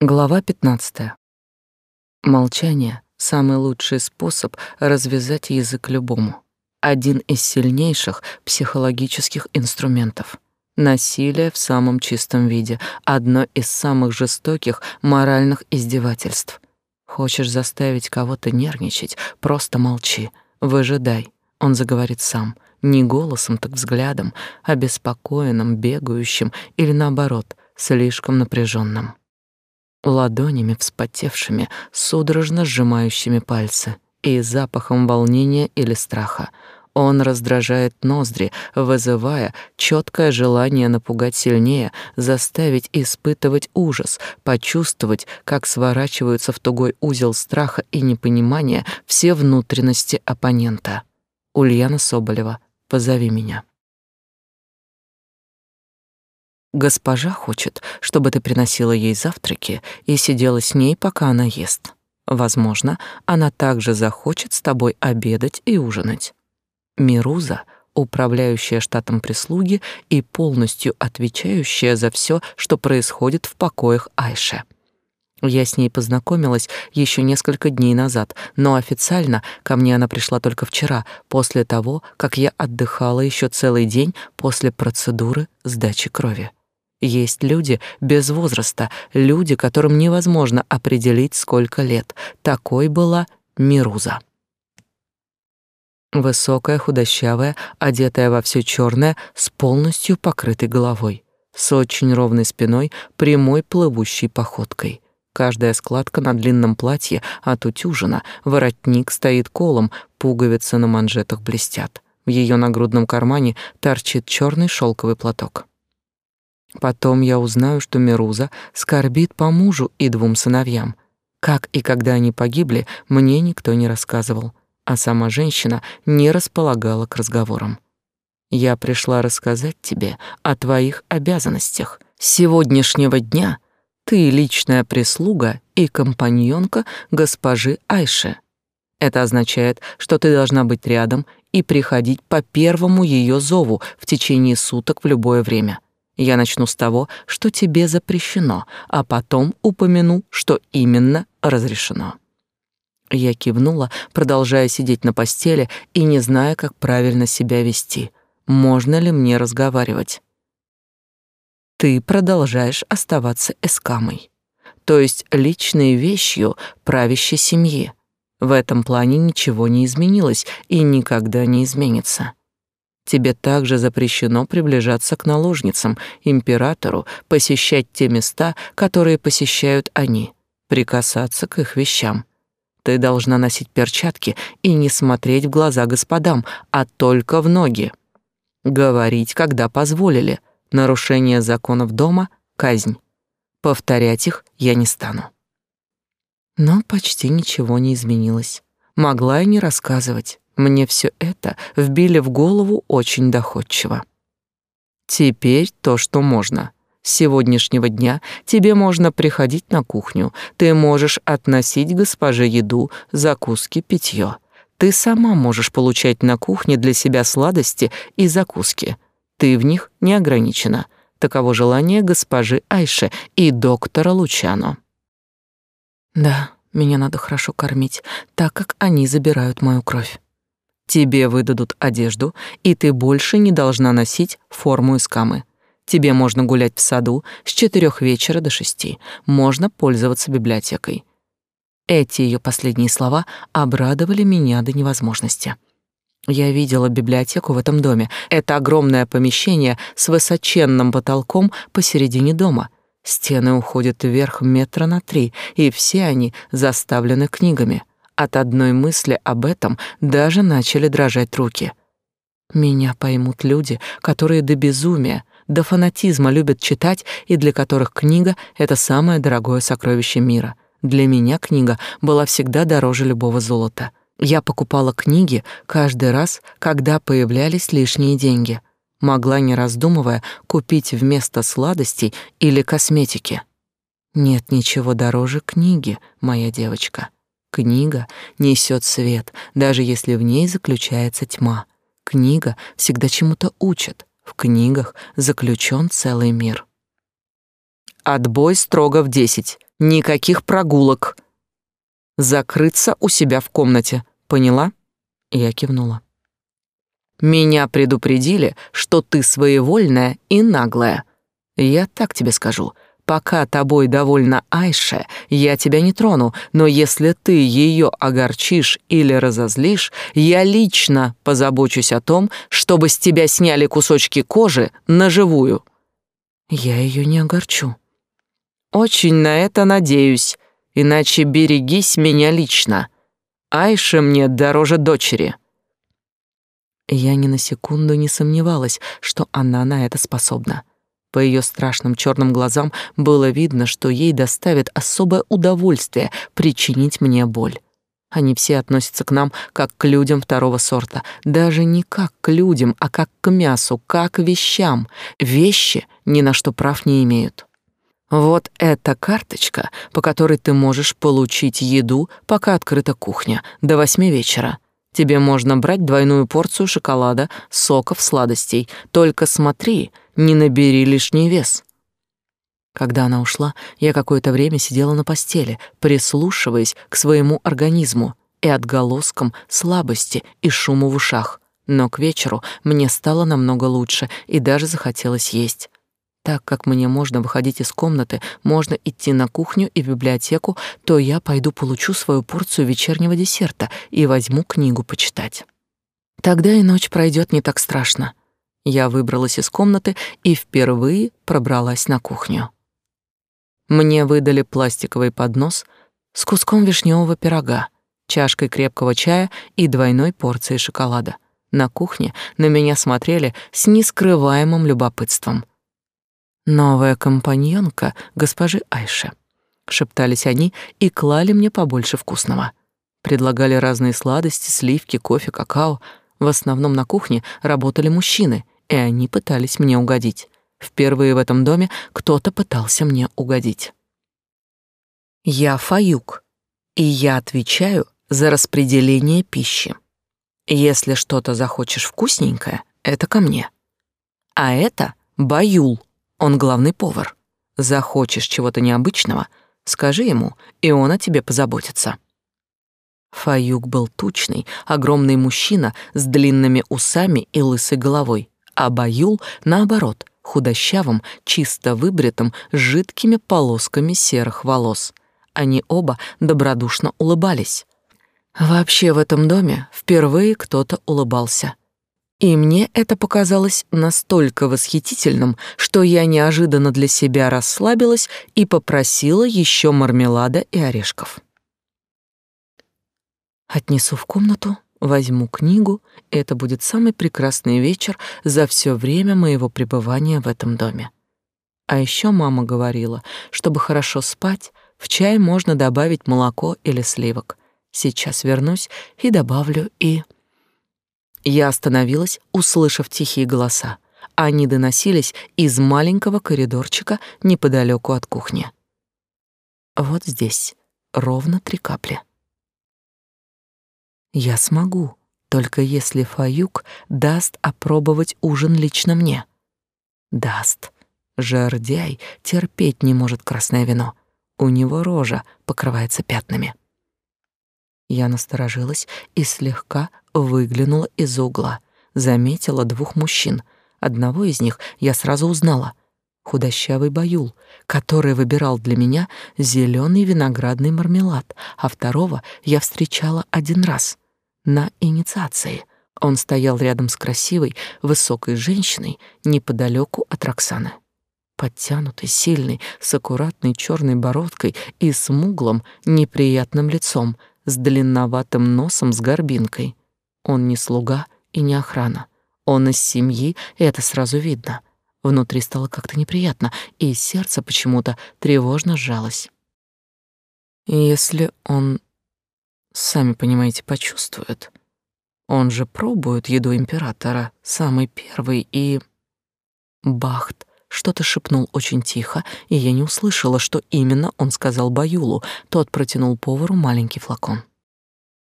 Глава 15. Молчание — самый лучший способ развязать язык любому. Один из сильнейших психологических инструментов. Насилие в самом чистом виде — одно из самых жестоких моральных издевательств. Хочешь заставить кого-то нервничать — просто молчи, выжидай, он заговорит сам — не голосом, так взглядом, обеспокоенным, бегающим или наоборот, слишком напряженным ладонями вспотевшими, судорожно сжимающими пальцы и запахом волнения или страха. Он раздражает ноздри, вызывая четкое желание напугать сильнее, заставить испытывать ужас, почувствовать, как сворачиваются в тугой узел страха и непонимания все внутренности оппонента. Ульяна Соболева, позови меня. Госпожа хочет, чтобы ты приносила ей завтраки и сидела с ней, пока она ест. Возможно, она также захочет с тобой обедать и ужинать. Мируза, управляющая штатом прислуги и полностью отвечающая за все, что происходит в покоях Айше. Я с ней познакомилась еще несколько дней назад, но официально ко мне она пришла только вчера, после того, как я отдыхала еще целый день после процедуры сдачи крови. Есть люди без возраста, люди, которым невозможно определить, сколько лет. Такой была Мируза. Высокая, худощавая, одетая во все черное, с полностью покрытой головой, с очень ровной спиной, прямой плывущей походкой. Каждая складка на длинном платье отутюжена, воротник стоит колом, пуговицы на манжетах блестят. В ее нагрудном кармане торчит черный шелковый платок. Потом я узнаю, что Меруза скорбит по мужу и двум сыновьям. Как и когда они погибли, мне никто не рассказывал, а сама женщина не располагала к разговорам. Я пришла рассказать тебе о твоих обязанностях. С сегодняшнего дня ты личная прислуга и компаньонка госпожи Айши. Это означает, что ты должна быть рядом и приходить по первому ее зову в течение суток в любое время. Я начну с того, что тебе запрещено, а потом упомяну, что именно разрешено. Я кивнула, продолжая сидеть на постели и не зная, как правильно себя вести. Можно ли мне разговаривать? Ты продолжаешь оставаться эскамой, то есть личной вещью правящей семьи. В этом плане ничего не изменилось и никогда не изменится. Тебе также запрещено приближаться к наложницам, императору, посещать те места, которые посещают они, прикасаться к их вещам. Ты должна носить перчатки и не смотреть в глаза господам, а только в ноги. Говорить, когда позволили. Нарушение законов дома — казнь. Повторять их я не стану. Но почти ничего не изменилось. Могла и не рассказывать. Мне все это вбили в голову очень доходчиво. Теперь то, что можно. С сегодняшнего дня тебе можно приходить на кухню. Ты можешь относить госпоже еду, закуски, питье. Ты сама можешь получать на кухне для себя сладости и закуски. Ты в них не ограничена. Таково желание госпожи Айше и доктора Лучано. Да, меня надо хорошо кормить, так как они забирают мою кровь. Тебе выдадут одежду, и ты больше не должна носить форму из камы. Тебе можно гулять в саду с четырех вечера до шести. Можно пользоваться библиотекой. Эти ее последние слова обрадовали меня до невозможности. Я видела библиотеку в этом доме. Это огромное помещение с высоченным потолком посередине дома. Стены уходят вверх метра на три, и все они заставлены книгами. От одной мысли об этом даже начали дрожать руки. Меня поймут люди, которые до безумия, до фанатизма любят читать и для которых книга — это самое дорогое сокровище мира. Для меня книга была всегда дороже любого золота. Я покупала книги каждый раз, когда появлялись лишние деньги. Могла, не раздумывая, купить вместо сладостей или косметики. Нет ничего дороже книги, моя девочка. Книга несет свет, даже если в ней заключается тьма. Книга всегда чему-то учит. В книгах заключен целый мир. Отбой строго в десять. Никаких прогулок. Закрыться у себя в комнате. Поняла? Я кивнула. Меня предупредили, что ты своевольная и наглая. Я так тебе скажу. Пока тобой довольна Айша, я тебя не трону, но если ты ее огорчишь или разозлишь, я лично позабочусь о том, чтобы с тебя сняли кусочки кожи на живую. Я ее не огорчу. Очень на это надеюсь, иначе берегись меня лично. Айша мне дороже дочери. Я ни на секунду не сомневалась, что она на это способна. По ее страшным черным глазам было видно, что ей доставит особое удовольствие причинить мне боль. Они все относятся к нам как к людям второго сорта, даже не как к людям, а как к мясу, как к вещам. Вещи ни на что прав не имеют. Вот эта карточка, по которой ты можешь получить еду, пока открыта кухня, до восьми вечера. Тебе можно брать двойную порцию шоколада, соков, сладостей. Только смотри, не набери лишний вес. Когда она ушла, я какое-то время сидела на постели, прислушиваясь к своему организму и отголоскам слабости и шуму в ушах. Но к вечеру мне стало намного лучше и даже захотелось есть. Так как мне можно выходить из комнаты, можно идти на кухню и в библиотеку, то я пойду получу свою порцию вечернего десерта и возьму книгу почитать. Тогда и ночь пройдет не так страшно. Я выбралась из комнаты и впервые пробралась на кухню. Мне выдали пластиковый поднос с куском вишневого пирога, чашкой крепкого чая и двойной порцией шоколада. На кухне на меня смотрели с нескрываемым любопытством. Новая компаньонка госпожи Айше. Шептались они и клали мне побольше вкусного. Предлагали разные сладости, сливки, кофе, какао. В основном на кухне работали мужчины, и они пытались мне угодить. Впервые в этом доме кто-то пытался мне угодить. Я Фаюк, и я отвечаю за распределение пищи. Если что-то захочешь вкусненькое, это ко мне. А это Баюл, он главный повар. Захочешь чего-то необычного, скажи ему, и он о тебе позаботится. Фаюк был тучный, огромный мужчина с длинными усами и лысой головой, а Баюл, наоборот, худощавым, чисто выбритым, с жидкими полосками серых волос. Они оба добродушно улыбались. Вообще в этом доме впервые кто-то улыбался — и мне это показалось настолько восхитительным, что я неожиданно для себя расслабилась и попросила еще мармелада и орешков. Отнесу в комнату, возьму книгу, и это будет самый прекрасный вечер за все время моего пребывания в этом доме. А еще мама говорила, чтобы хорошо спать, в чай можно добавить молоко или сливок. Сейчас вернусь и добавлю и... Я остановилась, услышав тихие голоса. Они доносились из маленького коридорчика неподалеку от кухни. Вот здесь ровно три капли. Я смогу, только если Фаюк даст опробовать ужин лично мне. Даст. Жардяй терпеть не может красное вино. У него рожа покрывается пятнами. Я насторожилась и слегка выглянула из угла. Заметила двух мужчин. Одного из них я сразу узнала. Худощавый баюл, который выбирал для меня зеленый виноградный мармелад, а второго я встречала один раз на инициации. Он стоял рядом с красивой, высокой женщиной неподалеку от Роксаны. Подтянутый, сильный, с аккуратной черной бородкой и смуглым, неприятным лицом, с длинноватым носом с горбинкой. Он не слуга и не охрана. Он из семьи, и это сразу видно. Внутри стало как-то неприятно, и сердце почему-то тревожно сжалось. Если он, сами понимаете, почувствует, он же пробует еду императора, самый первый, и... Бахт что-то шепнул очень тихо, и я не услышала, что именно он сказал Баюлу. Тот протянул повару маленький флакон.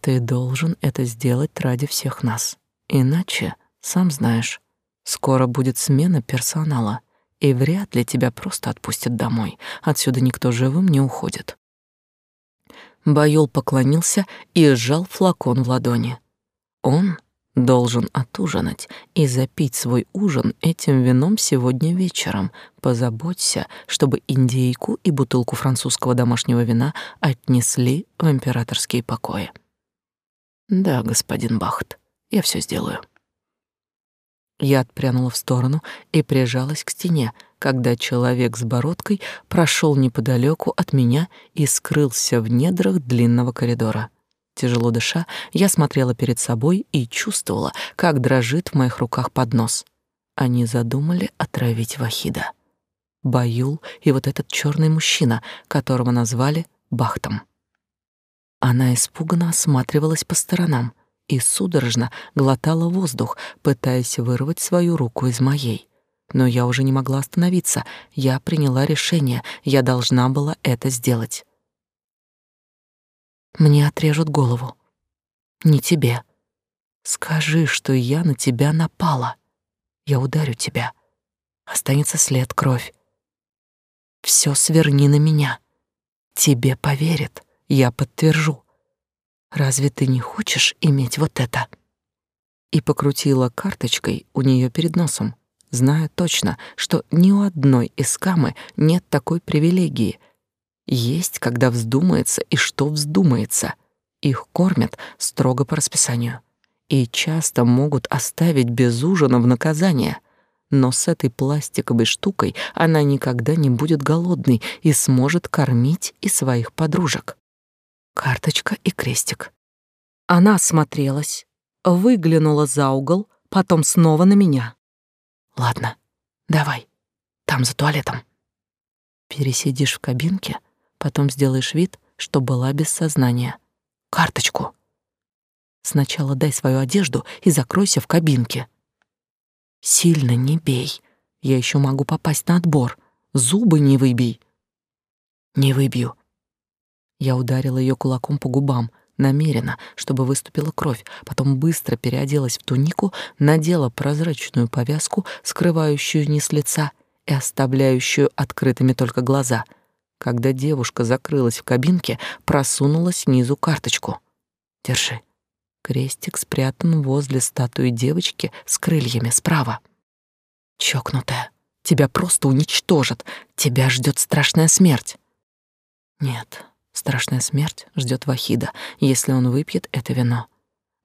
«Ты должен это сделать ради всех нас. Иначе, сам знаешь, скоро будет смена персонала, и вряд ли тебя просто отпустят домой. Отсюда никто живым не уходит. Баюл поклонился и сжал флакон в ладони. Он должен отужинать и запить свой ужин этим вином сегодня вечером. Позаботься, чтобы индейку и бутылку французского домашнего вина отнесли в императорские покои. Да, господин Бахт, я все сделаю. Я отпрянула в сторону и прижалась к стене, когда человек с бородкой прошел неподалеку от меня и скрылся в недрах длинного коридора. Тяжело дыша, я смотрела перед собой и чувствовала, как дрожит в моих руках поднос. Они задумали отравить Вахида. Баюл и вот этот черный мужчина, которого назвали Бахтом. Она испуганно осматривалась по сторонам и судорожно глотала воздух, пытаясь вырвать свою руку из моей. Но я уже не могла остановиться. Я приняла решение, я должна была это сделать. Мне отрежут голову. Не тебе. Скажи, что я на тебя напала. Я ударю тебя. Останется след, кровь. Все сверни на меня. Тебе поверят, я подтвержу. Разве ты не хочешь иметь вот это? И покрутила карточкой у нее перед носом, зная точно, что ни у одной из камы нет такой привилегии — есть, когда вздумается и что вздумается. Их кормят строго по расписанию. И часто могут оставить без ужина в наказание. Но с этой пластиковой штукой она никогда не будет голодной и сможет кормить и своих подружек. Карточка и крестик. Она смотрелась, выглянула за угол, потом снова на меня. Ладно, давай, там за туалетом. Пересидишь в кабинке, Потом сделаешь вид, что была без сознания. Карточку. Сначала дай свою одежду и закройся в кабинке. Сильно не бей. Я еще могу попасть на отбор. Зубы не выбей. Не выбью. Я ударила ее кулаком по губам, намеренно, чтобы выступила кровь, потом быстро переоделась в тунику, надела прозрачную повязку, скрывающую низ лица и оставляющую открытыми только глаза — когда девушка закрылась в кабинке, просунула снизу карточку. «Держи». Крестик спрятан возле статуи девочки с крыльями справа. «Чокнутая, тебя просто уничтожат. Тебя ждет страшная смерть». «Нет, страшная смерть ждет Вахида, если он выпьет это вино».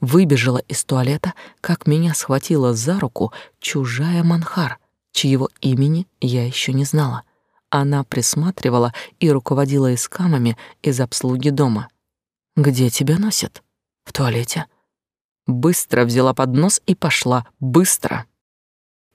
Выбежала из туалета, как меня схватила за руку чужая Манхар, чьего имени я еще не знала — она присматривала и руководила искамами из обслуги дома. «Где тебя носят?» «В туалете». Быстро взяла поднос и пошла. Быстро.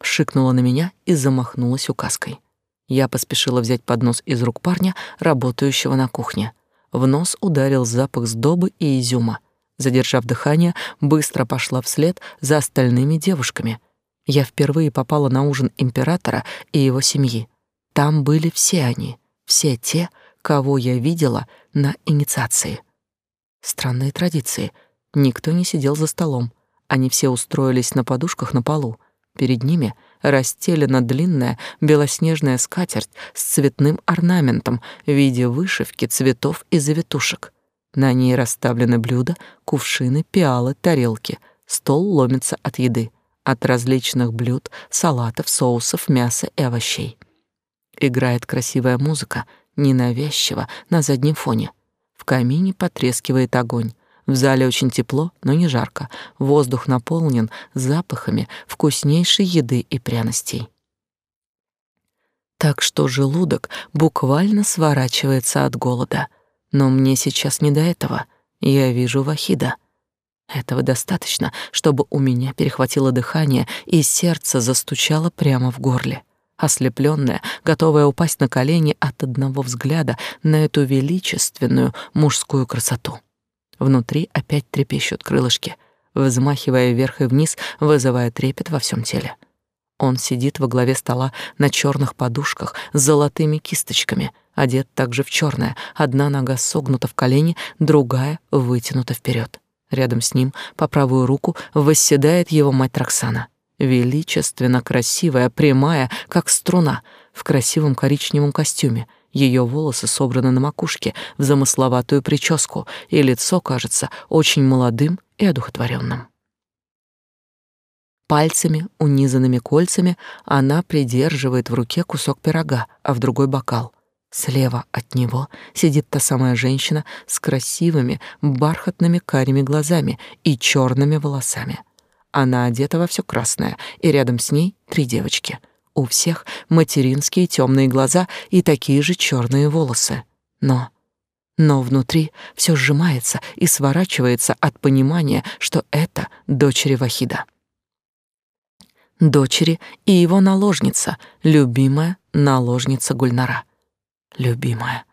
Шикнула на меня и замахнулась указкой. Я поспешила взять поднос из рук парня, работающего на кухне. В нос ударил запах сдобы и изюма. Задержав дыхание, быстро пошла вслед за остальными девушками. Я впервые попала на ужин императора и его семьи. Там были все они, все те, кого я видела на инициации. Странные традиции. Никто не сидел за столом. Они все устроились на подушках на полу. Перед ними расстелена длинная белоснежная скатерть с цветным орнаментом в виде вышивки цветов и завитушек. На ней расставлены блюда, кувшины, пиалы, тарелки. Стол ломится от еды, от различных блюд, салатов, соусов, мяса и овощей. Играет красивая музыка, ненавязчиво, на заднем фоне. В камине потрескивает огонь. В зале очень тепло, но не жарко. Воздух наполнен запахами вкуснейшей еды и пряностей. Так что желудок буквально сворачивается от голода. Но мне сейчас не до этого. Я вижу Вахида. Этого достаточно, чтобы у меня перехватило дыхание и сердце застучало прямо в горле ослепленная, готовая упасть на колени от одного взгляда на эту величественную мужскую красоту. Внутри опять трепещут крылышки, взмахивая вверх и вниз, вызывая трепет во всем теле. Он сидит во главе стола на черных подушках с золотыми кисточками, одет также в черное, одна нога согнута в колени, другая вытянута вперед. Рядом с ним, по правую руку, восседает его мать Роксана — Величественно красивая, прямая, как струна, в красивом коричневом костюме. Ее волосы собраны на макушке в замысловатую прическу, и лицо кажется очень молодым и одухотворенным. Пальцами, унизанными кольцами, она придерживает в руке кусок пирога, а в другой бокал. Слева от него сидит та самая женщина с красивыми бархатными карими глазами и черными волосами. Она одета во все красное, и рядом с ней три девочки. У всех материнские темные глаза и такие же черные волосы. Но но внутри все сжимается и сворачивается от понимания, что это дочери Вахида. Дочери и его наложница, любимая наложница Гульнара. Любимая.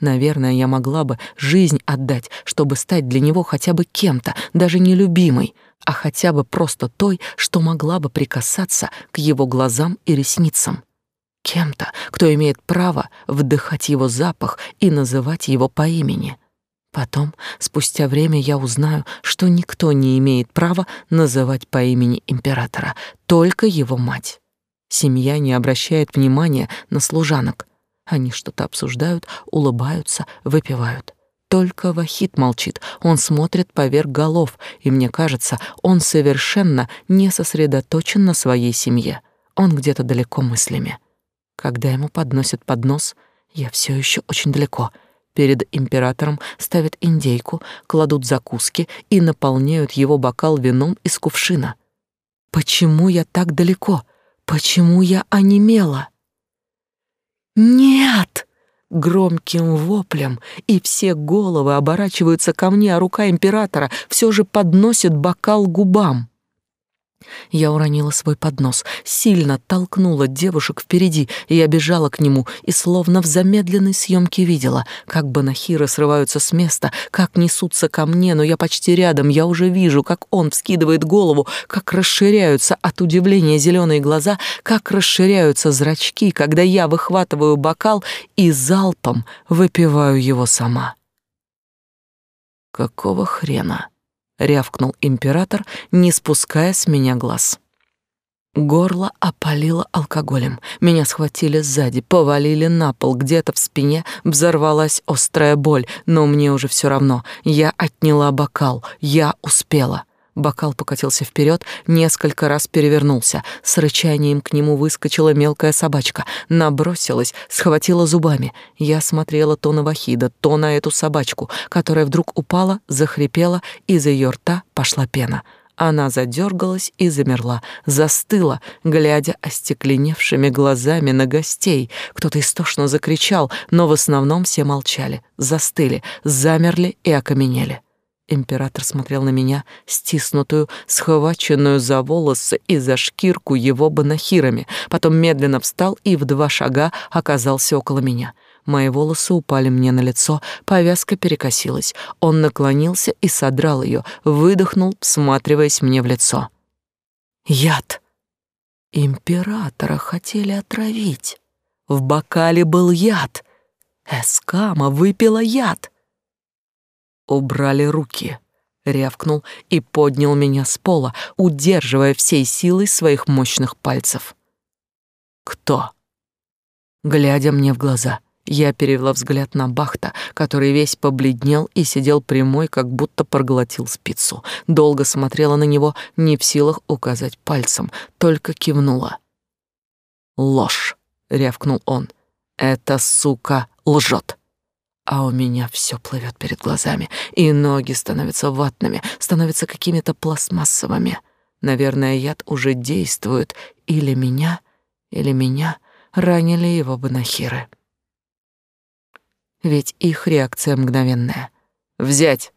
Наверное, я могла бы жизнь отдать, чтобы стать для него хотя бы кем-то, даже не любимой, а хотя бы просто той, что могла бы прикасаться к его глазам и ресницам кем-то, кто имеет право вдыхать его запах и называть его по имени. Потом, спустя время, я узнаю, что никто не имеет права называть по имени императора, только его мать. Семья не обращает внимания на служанок. Они что-то обсуждают, улыбаются, выпивают. Только Вахид молчит, он смотрит поверх голов, и мне кажется, он совершенно не сосредоточен на своей семье. Он где-то далеко мыслями. Когда ему подносят поднос, я все еще очень далеко. Перед императором ставят индейку, кладут закуски и наполняют его бокал вином из кувшина. Почему я так далеко? Почему я онемела? Нет! Громким воплем, и все головы оборачиваются ко мне, а рука императора все же подносит бокал губам. Я уронила свой поднос, сильно толкнула девушек впереди, и я бежала к нему, и словно в замедленной съемке видела, как банахиры срываются с места, как несутся ко мне, но я почти рядом, я уже вижу, как он вскидывает голову, как расширяются от удивления зеленые глаза, как расширяются зрачки, когда я выхватываю бокал и залпом выпиваю его сама. Какого хрена? — рявкнул император, не спуская с меня глаз. Горло опалило алкоголем. Меня схватили сзади, повалили на пол, где-то в спине взорвалась острая боль, но мне уже все равно. Я отняла бокал, я успела. Бокал покатился вперед, несколько раз перевернулся. С рычанием к нему выскочила мелкая собачка, набросилась, схватила зубами. Я смотрела то на Вахида, то на эту собачку, которая вдруг упала, захрипела, из ее рта пошла пена. Она задергалась и замерла, застыла, глядя остекленевшими глазами на гостей. Кто-то истошно закричал, но в основном все молчали, застыли, замерли и окаменели. Император смотрел на меня, стиснутую, схваченную за волосы и за шкирку его банахирами, потом медленно встал и в два шага оказался около меня. Мои волосы упали мне на лицо, повязка перекосилась. Он наклонился и содрал ее, выдохнул, всматриваясь мне в лицо. Яд. Императора хотели отравить. В бокале был яд. Эскама выпила яд. Убрали руки, рявкнул и поднял меня с пола, удерживая всей силой своих мощных пальцев. Кто? Глядя мне в глаза, я перевела взгляд на Бахта, который весь побледнел и сидел прямой, как будто проглотил спицу. Долго смотрела на него, не в силах указать пальцем, только кивнула. «Ложь!» — рявкнул он. «Эта сука лжет!» А у меня все плывет перед глазами, и ноги становятся ватными, становятся какими-то пластмассовыми. Наверное, яд уже действует, или меня, или меня ранили его банахиры. Ведь их реакция мгновенная. «Взять!»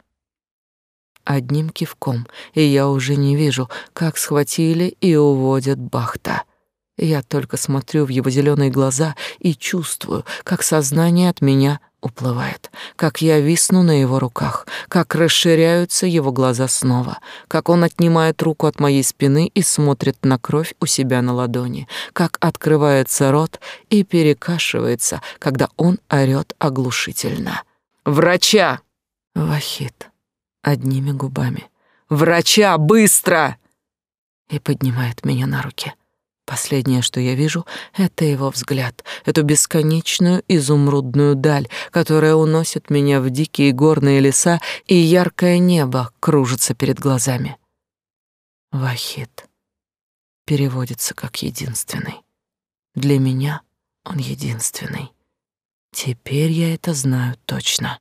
Одним кивком, и я уже не вижу, как схватили и уводят Бахта. Я только смотрю в его зеленые глаза и чувствую, как сознание от меня уплывает, как я висну на его руках, как расширяются его глаза снова, как он отнимает руку от моей спины и смотрит на кровь у себя на ладони, как открывается рот и перекашивается, когда он орёт оглушительно. «Врача!» Вахид одними губами. «Врача, быстро!» и поднимает меня на руки. Последнее, что я вижу, это его взгляд, эту бесконечную изумрудную даль, которая уносит меня в дикие горные леса, и яркое небо кружится перед глазами. Вахид переводится как единственный. Для меня он единственный. Теперь я это знаю точно.